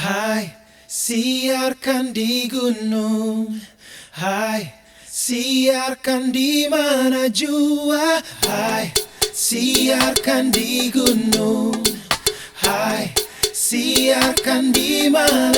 Hai, siarkan di gunung. Hai, siarkan di mana jua. Hai, siarkan di gunung. Hai, siarkan di mana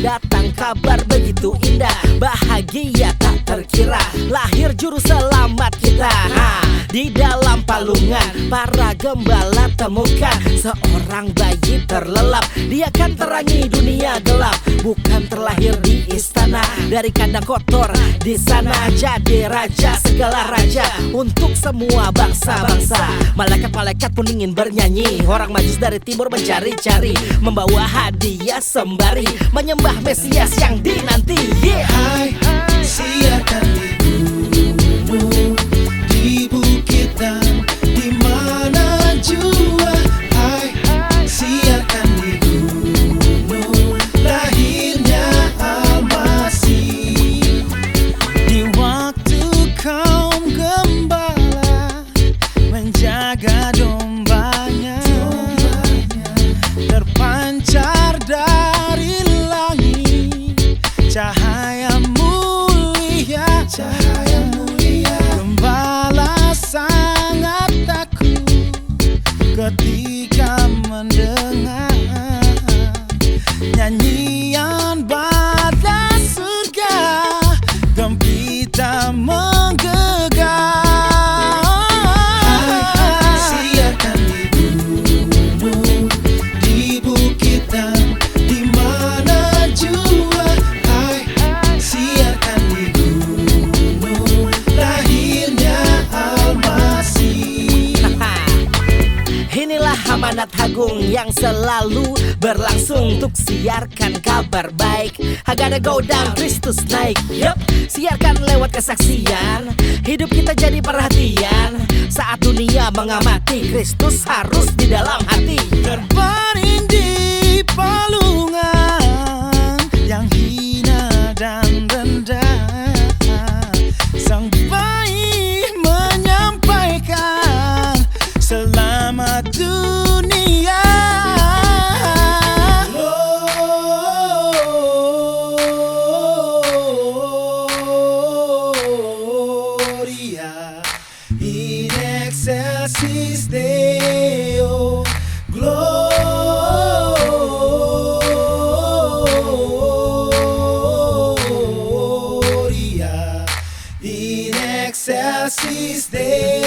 Datang kabar begitu indah. Bahagia tak terkira Lahir juru selamat kita. Ha, Di dalam palungan. Para gembala temukan Seorang bayi terlelap. Dia kan terangi dunia gelap Bukan terlahir di istana. Dari kandang kotor Di sana jadi raja Segala raja Untuk semua bangsa-bangsa. Malaikat-malaikat pun ingin bernyanyi. Orang majus dari timur mencari-cari Membawa hadiah sembari Menyembah Mesias yang dinanti. Yeah. Hai, siarkan kaum gembala menjaga dombanya, terpancar dari langit cahaya mulia, cahaya mulia. Gembala sangat takut ketika mendengar amanat agung yang selalu berlangsung Untuk siarkan kabar baik. Gotta go down, Kristus naik. Yup, siarkan lewat kesaksian. Hidup kita jadi perhatian. Saat dunia mengamati Kristus harus di dalam hati. Terbaring nasces, deu glória. In excelsis Deo.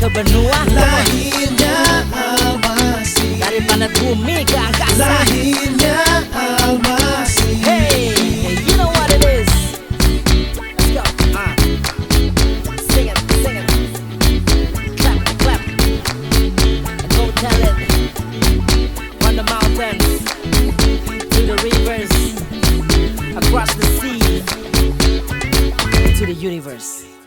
Negara ke benua come lahirnya Almasih Dari planet bumi ke angkasa lahirnya Almasih Hey, you know what it is. Let's go. Uh. Sing it, sing it. Clap, clap. Go tell it. On the mountains, to the rivers, across the sea, to the universe.